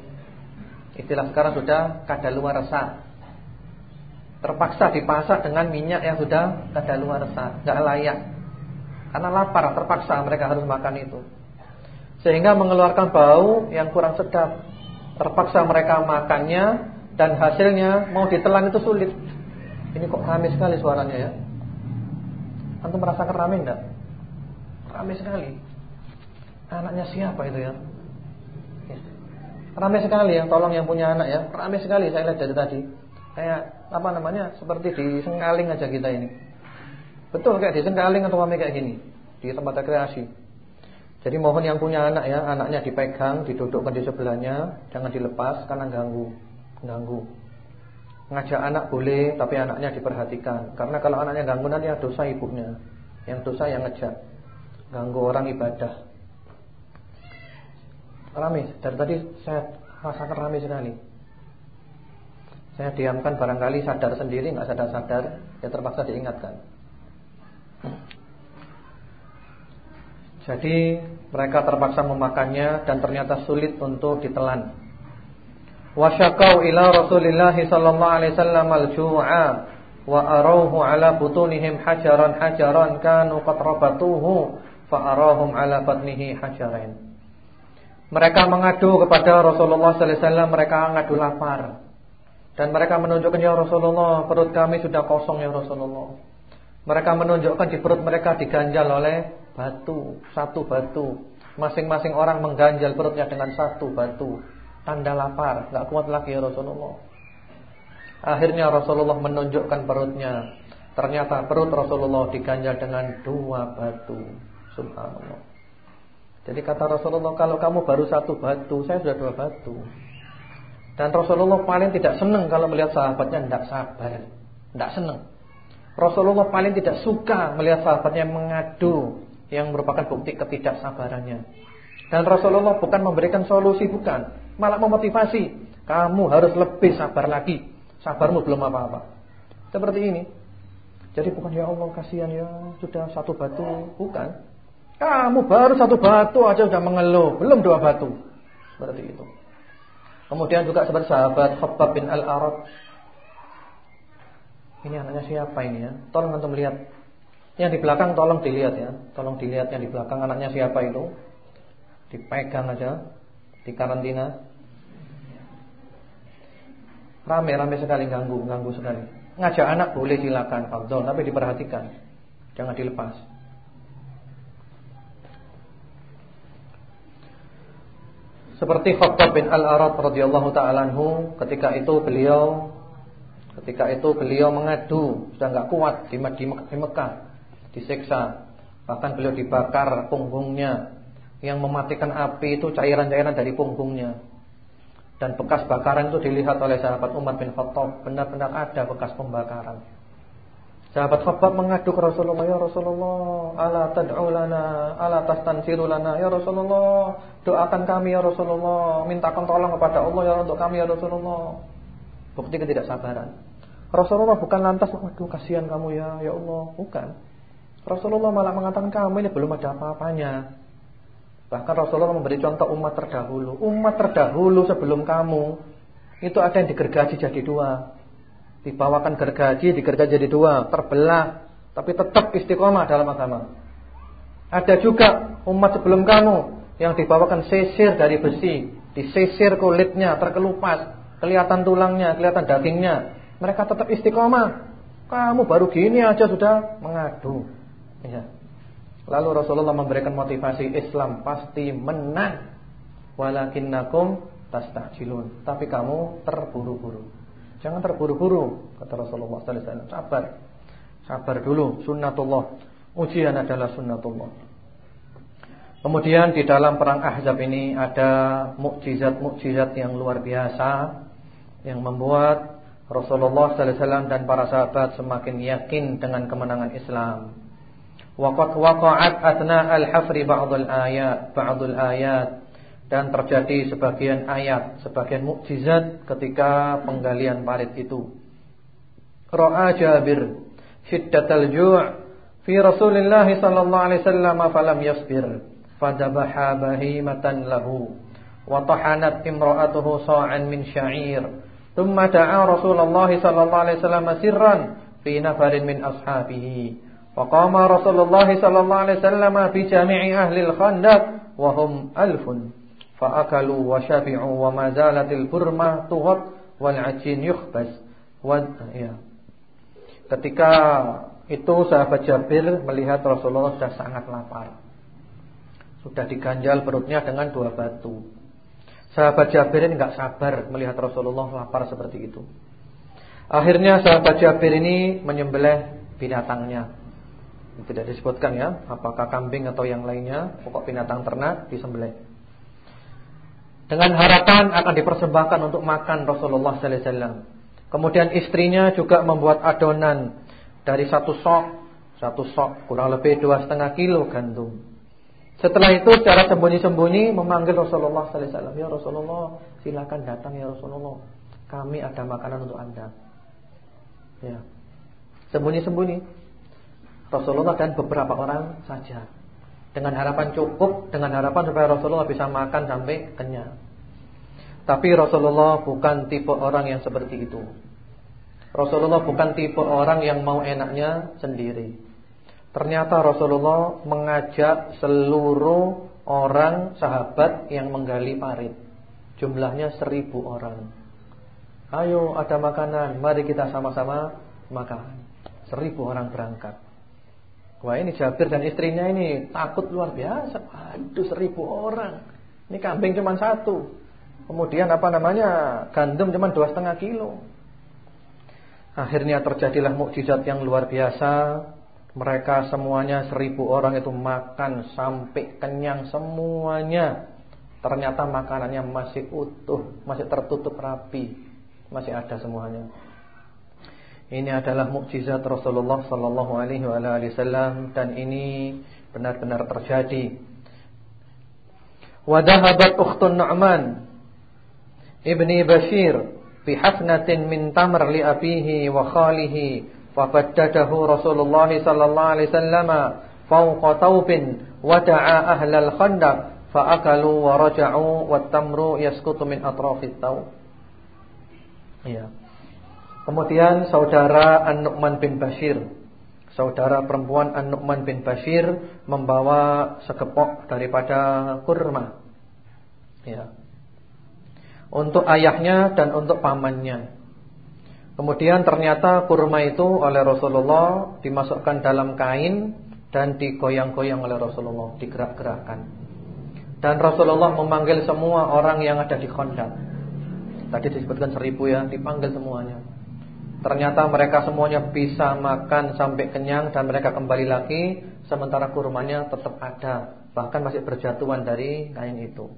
S1: Istilah sekarang sudah kadaluarsa. Terpaksa dipasak dengan minyak yang sudah kadaluarsa, enggak layak. Karena lapar, terpaksa mereka harus makan itu. Sehingga mengeluarkan bau yang kurang sedap. Terpaksa mereka makannya dan hasilnya mau ditelan itu sulit. Ini kok rame sekali suaranya ya. Antum merasakan rame enggak? Rame sekali. Anaknya siapa itu ya? ya? Rame sekali ya, tolong yang punya anak ya. Rame sekali saya lihat dari tadi. Kayak apa namanya? Seperti di Sengkaling aja kita ini. Betul kayak di Sengkaling atau mami kayak gini di tempat rekreasi. Jadi mohon yang punya anak ya, anaknya dipegang, didudukkan di sebelahnya, jangan dilepas karena ganggu, ganggu. Ngajak anak boleh, tapi anaknya diperhatikan. Karena kalau anaknya ganggu nanti yang dosa ibunya, yang dosa yang ngejak, ganggu orang ibadah. Rame, dari tadi saya rasakan rame sekali. Saya diamkan barangkali sadar sendiri, nggak sadar-sadar, ya terpaksa diingatkan. Jadi mereka terpaksa memakannya dan ternyata sulit untuk ditelan. Wasyakau ila Rasulillah sallallahu alaihi wasallam al-ju'a wa arawhu ala butunihim hajaran hajaran kanu qad rabatuhu fa arahum ala batnihi hajaran. Mereka mengadu kepada Rasulullah sallallahu alaihi wasallam mereka ngadu lapar. Dan mereka menunjukkan ya Rasulullah perut kami sudah kosong ya Rasulullah. Mereka menunjukkan di perut mereka diganjal oleh batu, satu batu. Masing-masing orang mengganjal perutnya dengan satu batu. Tanda lapar, nggak kuat lagi ya Rasulullah. Akhirnya Rasulullah menunjukkan perutnya. Ternyata perut Rasulullah diganjal dengan dua batu. Subhanallah. Jadi kata Rasulullah, kalau kamu baru satu batu, saya sudah dua batu. Dan Rasulullah paling tidak senang kalau melihat sahabatnya tidak sabar. Tidak senang. Rasulullah paling tidak suka melihat sahabatnya mengadu yang merupakan bukti ketidaksabarannya. Dan Rasulullah bukan memberikan solusi bukan, malah memotivasi. Kamu harus lebih sabar lagi. Sabarmu belum apa-apa. Seperti ini. Jadi bukan ya Allah kasihan ya sudah satu batu, bukan. Kamu baru satu batu aja sudah mengeluh, belum dua batu. Seperti itu. Kemudian juga seperti sahabat Khabbab bin Al-Arab. Ini anaknya siapa ini ya? Tolong untuk melihat yang di belakang tolong dilihat ya. Tolong dilihat yang di belakang anaknya siapa itu. Dipegang aja. Di karantina. Rame-rame sekali ganggu, ganggu sekali. Ngajak anak boleh silakan, Abdul, tapi diperhatikan. Jangan dilepas. Seperti Khattab bin Al-Arad radhiyallahu taala ketika itu beliau ketika itu beliau mengadu, sudah enggak kuat di, di Mekah disiksa. Bahkan beliau dibakar punggungnya. Yang mematikan api itu cairan-cairan dari punggungnya. Dan bekas bakaran itu dilihat oleh sahabat Umar bin Khattab. Benar-benar ada bekas pembakaran. Sahabat mengadu ke Rasulullah, "Ya Rasulullah, ala tad'u lana, ala tastansiru lana, ya Rasulullah, doakan kami ya Rasulullah, mintakan tolong kepada Allah ya untuk kami ya Rasulullah." Bukti ketidaksabaran. Rasulullah bukan lantas, "Waduh, kasihan kamu ya, ya Allah." Bukan. Rasulullah malah mengatakan kamu ini belum ada apa-apanya. Bahkan Rasulullah memberi contoh umat terdahulu. Umat terdahulu sebelum kamu itu ada yang digergaji jadi dua. Dibawakan gergaji, digergaji jadi dua, terbelah, tapi tetap istiqomah dalam agama. Ada juga umat sebelum kamu yang dibawakan sisir dari besi, disisir kulitnya terkelupas, kelihatan tulangnya, kelihatan dagingnya. Mereka tetap istiqomah. Kamu baru gini aja sudah mengadu. Ya. Lalu Rasulullah memberikan motivasi Islam pasti menang. Walakinnakum tastajilun. Tapi kamu terburu-buru. Jangan terburu-buru kata Rasulullah wasallam. Sabar. Sabar dulu, sunnatullah. Ujian adalah sunnatullah. Kemudian di dalam perang Ahzab ini ada mukjizat-mukjizat yang luar biasa yang membuat Rasulullah sallallahu alaihi dan para sahabat semakin yakin dengan kemenangan Islam. Waqad waqa'at atna al-hafri ba'dul ayat, ba'dul ayat dan terjadi sebagian ayat, sebagian mukjizat ketika penggalian parit itu. Ra'a Jabir shiddatal ju' fi Rasulillah sallallahu alaihi wasallam falam yasbir fadabaha bahimatan lahu wa tahanat imra'atuhu sa'an min sya'ir thumma da'a Rasulullah sallallahu alaihi wasallam sirran fi nafarin min ashabihi فقام رسول الله صلى الله عليه وسلم بجميع أهل الخندق وهم ألف فأكلوا وشبعوا وما زالت البرمة تغط والعجين يخبز ya. Ketika itu sahabat Jabir melihat Rasulullah sudah sangat lapar. Sudah diganjal perutnya dengan dua batu. Sahabat Jabir ini enggak sabar melihat Rasulullah lapar seperti itu. Akhirnya sahabat Jabir ini menyembelih binatangnya tidak disebutkan ya, apakah kambing atau yang lainnya, pokok binatang ternak disembelih. Dengan harapan akan dipersembahkan untuk makan Rasulullah sallallahu alaihi wasallam. Kemudian istrinya juga membuat adonan dari satu sok, satu sok kurang lebih dua setengah kilo gandum. Setelah itu secara sembunyi-sembunyi memanggil Rasulullah sallallahu alaihi wasallam, "Ya Rasulullah, silakan datang ya Rasulullah. Kami ada makanan untuk Anda." Ya. Sembunyi-sembunyi Rasulullah dan beberapa orang saja. Dengan harapan cukup, dengan harapan supaya Rasulullah bisa makan sampai kenyang. Tapi Rasulullah bukan tipe orang yang seperti itu. Rasulullah bukan tipe orang yang mau enaknya sendiri. Ternyata Rasulullah mengajak seluruh orang sahabat yang menggali parit. Jumlahnya seribu orang. Ayo ada makanan, mari kita sama-sama makan. Seribu orang berangkat. Wah ini Jabir dan istrinya ini takut luar biasa. Aduh seribu orang. Ini kambing cuma satu. Kemudian apa namanya gandum cuma dua setengah kilo. Akhirnya terjadilah mukjizat yang luar biasa. Mereka semuanya seribu orang itu makan sampai kenyang semuanya. Ternyata makanannya masih utuh, masih tertutup rapi, masih ada semuanya. Ini adalah mukjizat Rasulullah sallallahu alaihi wasallam dan ini benar-benar terjadi. Wa dhahabat ukhtun Nu'man ibni Bashir fi hafnatin min tamr li abihi wa khalihi fa faddadahu Rasulullah sallallahu alaihi wasallam fawqa thawbin wa da'a ahlal khandaq fa akalu wa raja'u wat tamru yasqutu min atrafit thawb. Ya. Kemudian saudara An-Nu'man bin Bashir. Saudara perempuan An-Nu'man bin Bashir Membawa sekepok daripada kurma. Ya. Untuk ayahnya dan untuk pamannya. Kemudian ternyata kurma itu oleh Rasulullah Dimasukkan dalam kain Dan digoyang-goyang oleh Rasulullah Digerak-gerakkan. Dan Rasulullah memanggil semua orang yang ada di kondak Tadi disebutkan seribu ya Dipanggil semuanya Ternyata mereka semuanya bisa makan sampai kenyang dan mereka kembali lagi sementara kurmanya tetap ada, bahkan masih berjatuhan dari kain itu.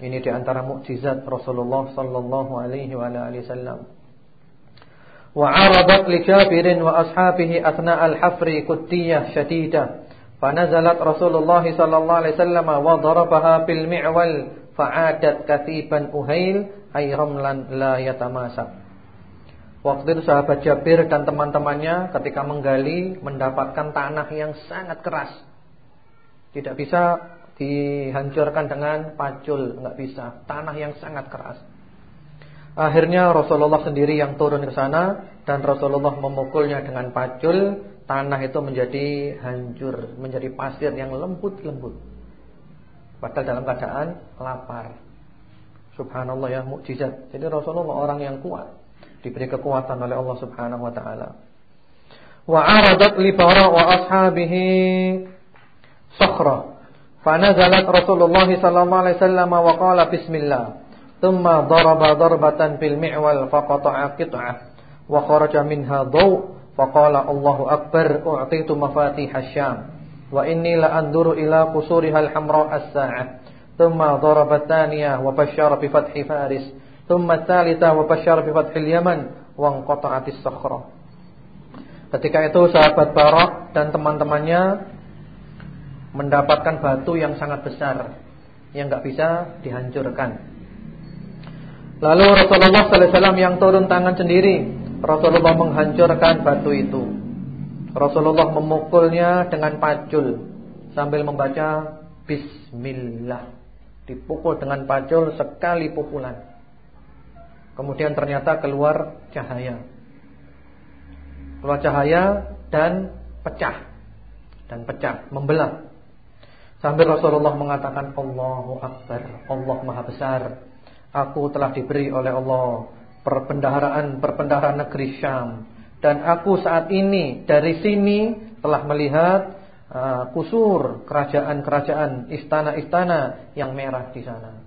S1: Ini di antara mukjizat Rasulullah sallallahu alaihi wasallam. Wa 'aradat li Jabir wa ashabihi athna al-hafri kuttiyah shadidah. Fanazalat Rasulullah sallallahu alaihi wasallam wa darabaha bil mi'wal fa'adat katiban uhail ay ramlan la yatamasak. Waktu itu sahabat Jabir dan teman-temannya ketika menggali mendapatkan tanah yang sangat keras. Tidak bisa dihancurkan dengan pacul, enggak bisa. Tanah yang sangat keras. Akhirnya Rasulullah sendiri yang turun ke sana dan Rasulullah memukulnya dengan pacul, tanah itu menjadi hancur, menjadi pasir yang lembut-lembut. Padahal dalam keadaan lapar. Subhanallah ya mukjizat. Jadi Rasulullah orang yang kuat diberi kekuatan oleh Allah Subhanahu wa taala. Wa aradat li bara wa ashabihi sakhra. Fanazalat Rasulullah sallallahu alaihi wasallam wa qala bismillah. Thumma daraba darbatan bil mi'wal faqata'a qit'ah wa kharaja minha daw faqala Allahu akbar u'titu mafatih asyam wa inni la anduru ila qusuriha al-hamra as-sa'ah. Thumma daraba thaniyah wa bashara bi fathi Faris. Thumma tsalitsah wa basyara bi fathil Yaman wa. Ketika itu sahabat Barak dan teman-temannya mendapatkan batu yang sangat besar yang enggak bisa dihancurkan. Lalu Rasulullah sallallahu alaihi wasallam yang turun tangan sendiri, Rasulullah menghancurkan batu itu. Rasulullah memukulnya dengan pacul sambil membaca bismillah. Dipukul dengan pacul sekali pukulan. Kemudian ternyata keluar cahaya. Keluar cahaya dan pecah. Dan pecah, membelah. Sambil Rasulullah mengatakan Allahu Akbar, Allah Maha Besar. Aku telah diberi oleh Allah perbendaharaan-perbendaharaan negeri Syam dan aku saat ini dari sini telah melihat uh, kusur kerajaan-kerajaan, istana-istana yang merah di sana.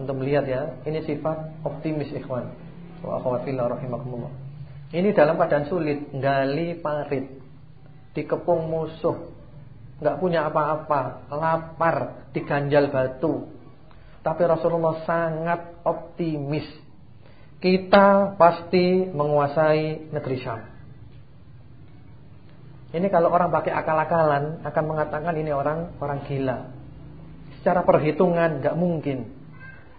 S1: Untuk melihat ya, ini sifat optimis ikhwan. Wa. Ini dalam keadaan sulit, gali parit, dikepung musuh, enggak punya apa-apa, lapar, diganjal batu. Tapi Rasulullah sangat optimis. Kita pasti menguasai negeri Syam. Ini kalau orang pakai akal-akalan akan mengatakan ini orang orang gila. Secara perhitungan enggak mungkin.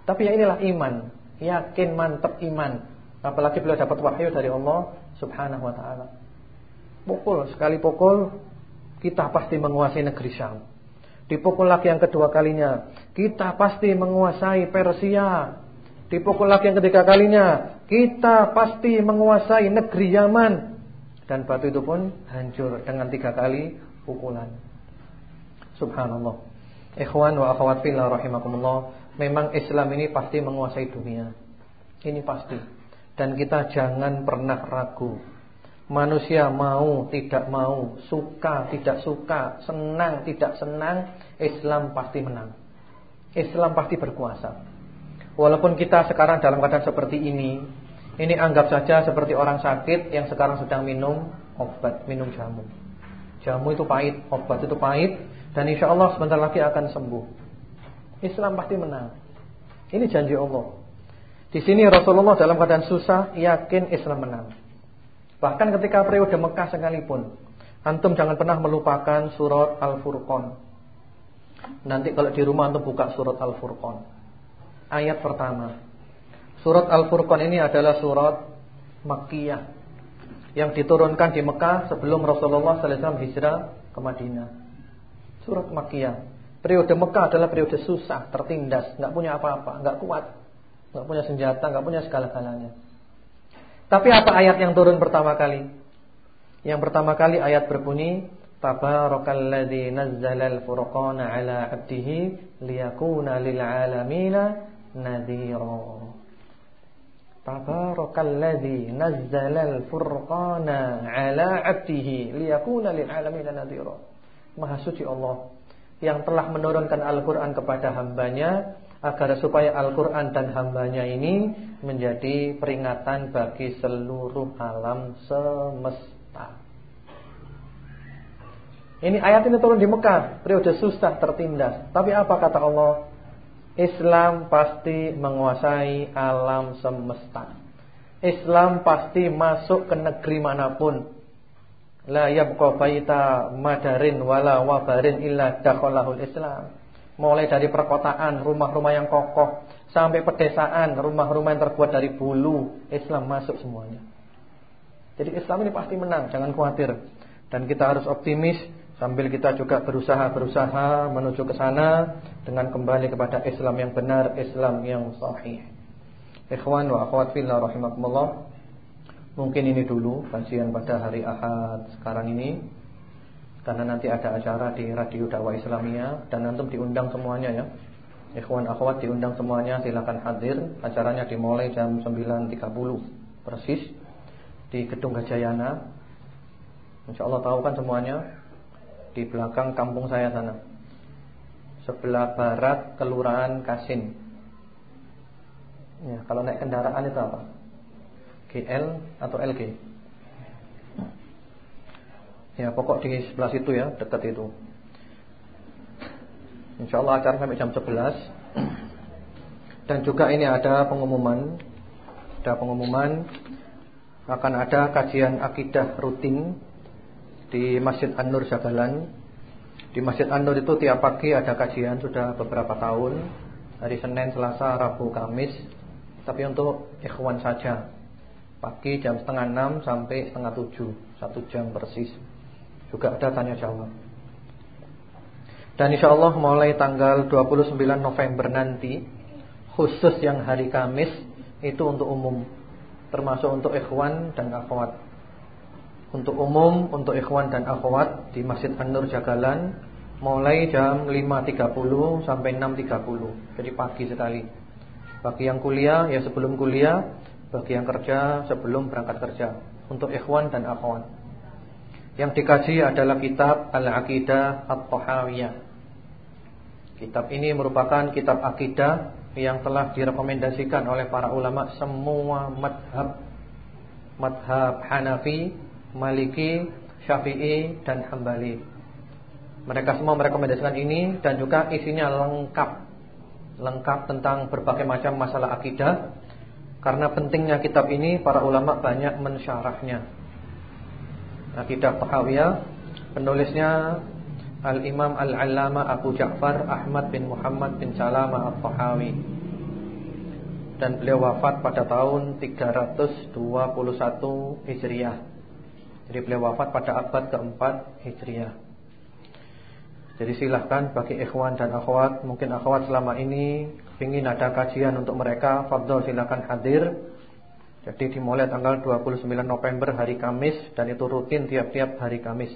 S1: Tapi ya inilah iman, yakin mantap iman. Apalagi beliau dapat wahyu dari Allah Subhanahu wa taala. Pukul sekali pukul kita pasti menguasai negeri Syam. Dipukul lagi yang kedua kalinya, kita pasti menguasai Persia. Dipukul lagi yang ketiga kalinya, kita pasti menguasai negeri Yaman. Dan batu itu pun hancur dengan tiga kali pukulan. Subhanallah. Ikhwan wa akhwat fillah rahimakumullah. Memang Islam ini pasti menguasai dunia Ini pasti Dan kita jangan pernah ragu Manusia mau, tidak mau, suka, tidak suka, senang, tidak senang, Islam pasti menang. Islam pasti berkuasa. Walaupun kita sekarang dalam keadaan seperti ini, ini anggap saja seperti orang sakit yang sekarang sedang minum obat, minum jamu. Jamu itu pahit, obat itu pahit, dan insya Allah sebentar lagi akan sembuh. Islam pasti menang. Ini janji Allah. Di sini Rasulullah dalam keadaan susah yakin Islam menang. Bahkan ketika periode Mekah sekalipun, antum jangan pernah melupakan surat Al-Furqan. Nanti kalau di rumah antum buka surat Al-Furqan. Ayat pertama. Surat Al-Furqan ini adalah surat Makkiyah yang diturunkan di Mekah sebelum Rasulullah SAW hijrah ke Madinah. Surat Makkiyah. Periode Mekah adalah periode susah, tertindas, nggak punya apa-apa, nggak kuat, nggak punya senjata, nggak punya segala-galanya. Tapi apa ayat yang turun pertama kali? Yang pertama kali ayat berbunyi Tabarakalladzi nazzalal furqana ala 'abdihi liyakuna lil 'alamina nadhira. Tabarakalladzi nazzalal furqana ala 'abdihi liyakuna lil 'alamina nadhira. Maha suci Allah yang telah menurunkan Al-Qur'an kepada hambanya agar supaya Al-Quran dan hambanya ini menjadi peringatan bagi seluruh alam semesta. Ini ayat ini turun di Mekah, periode susah tertindas. Tapi apa kata Allah? Islam pasti menguasai alam semesta. Islam pasti masuk ke negeri mana pun. La yabqa baita madarin wala wabarin illa dakhalahul Islam mulai dari perkotaan, rumah-rumah yang kokoh, sampai pedesaan, rumah-rumah yang terbuat dari bulu, Islam masuk semuanya. Jadi Islam ini pasti menang, jangan khawatir. Dan kita harus optimis sambil kita juga berusaha-berusaha menuju ke sana dengan kembali kepada Islam yang benar, Islam yang sahih. Ikhwan wa akhwat fillah rahimakumullah. Mungkin ini dulu kajian pada hari Ahad sekarang ini. Karena nanti ada acara di Radio Dakwah Islamia dan antum diundang semuanya ya. Ikhwan akhwat diundang semuanya silakan hadir. Acaranya dimulai jam 9.30 persis di Gedung Gajayana. Insyaallah tahu kan semuanya di belakang kampung saya sana. Sebelah barat Kelurahan Kasin. Ya, kalau naik kendaraan itu apa? GL atau LG? Ya pokok di sebelah situ ya Dekat itu. Insya Allah acara sampai jam 11 Dan juga ini ada pengumuman. Ada pengumuman Akan ada kajian akidah rutin Di Masjid An-Nur Jagalan. Di Masjid An-Nur itu tiap pagi ada kajian Sudah beberapa tahun. Hari Senin, Selasa, Rabu, Kamis. Tapi untuk ikhwan saja Pagi jam setengah enam sampai setengah tujuh. Satu jam persis. Juga ada tanya jawab. Dan insya Allah mulai tanggal 29 November nanti Khusus yang hari Kamis Itu untuk umum. Termasuk untuk ikhwan dan akhwat. Untuk umum Untuk ikhwan dan akhwat Di Masjid An-Nur Jagalan Mulai jam 5.30 sampai 6.30 Jadi pagi sekali. Bagi yang kuliah ya sebelum kuliah Bagi yang kerja sebelum berangkat kerja Untuk ikhwan dan akhwat yang dikaji adalah kitab Al-Aqidah At-Tahawiyah. Kitab ini merupakan kitab akidah yang telah direkomendasikan oleh para ulama semua madhab madhab Hanafi, Maliki, Syafi'i dan Hambali. Mereka semua merekomendasikan ini dan juga isinya lengkap. Lengkap tentang berbagai macam masalah akidah. Karena pentingnya kitab ini para ulama banyak mensyarahnya. Akidah Tahawiyah Penulisnya Al-Imam Al-Allama Abu Ja'far Ahmad bin Muhammad bin Salama Al-Tahawi. Dan beliau wafat pada tahun 321 Hijriah. Jadi beliau wafat pada abad keempat Hijriah. Jadi silahkan bagi ikhwan dan akhwat Mungkin akhwat selama ini ingin ada kajian untuk mereka Fadol silahkan hadir jadi dimulai tanggal 29 November hari Kamis dan itu rutin tiap-tiap hari Kamis.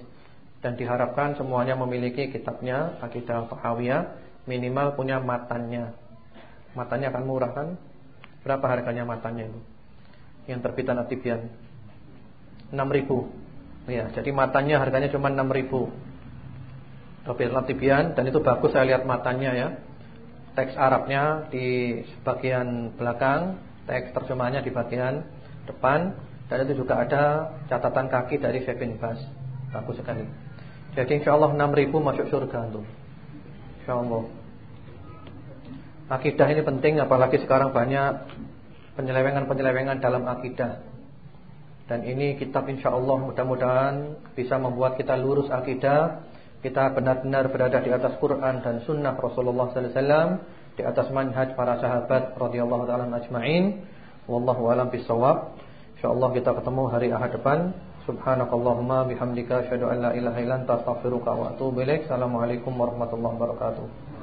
S1: Dan diharapkan semuanya memiliki kitabnya Akidah Tahawiyah minimal punya matanya. Matanya akan murah kan? Berapa harganya matanya itu? Yang terbitan Atibian. 6000. Ya, jadi matanya harganya cuma 6000. Dobir Latibian dan itu bagus saya lihat matanya ya. Teks Arabnya di bagian belakang, teks terjemahnya di bagian depan dan itu juga ada catatan kaki dari Syekh Bas. Bagus sekali. Jadi insyaallah 6000 masuk surga tuh. Insyaallah. Akidah ini penting apalagi sekarang banyak penyelewengan-penyelewengan dalam akidah. Dan ini kitab insyaallah mudah-mudahan bisa membuat kita lurus akidah kita benar-benar berada di atas Quran dan Sunnah Rasulullah Sallallahu Alaihi Wasallam, di atas manhaj para sahabat radhiyallahu taala ajma'in. Wallahu a'lam bishawab. Insyaallah kita ketemu hari Ahad depan. Subhanakallahumma bihamdika asyhadu an la ilaha illa anta astaghfiruka wa atubu. Assalamualaikum warahmatullahi wabarakatuh.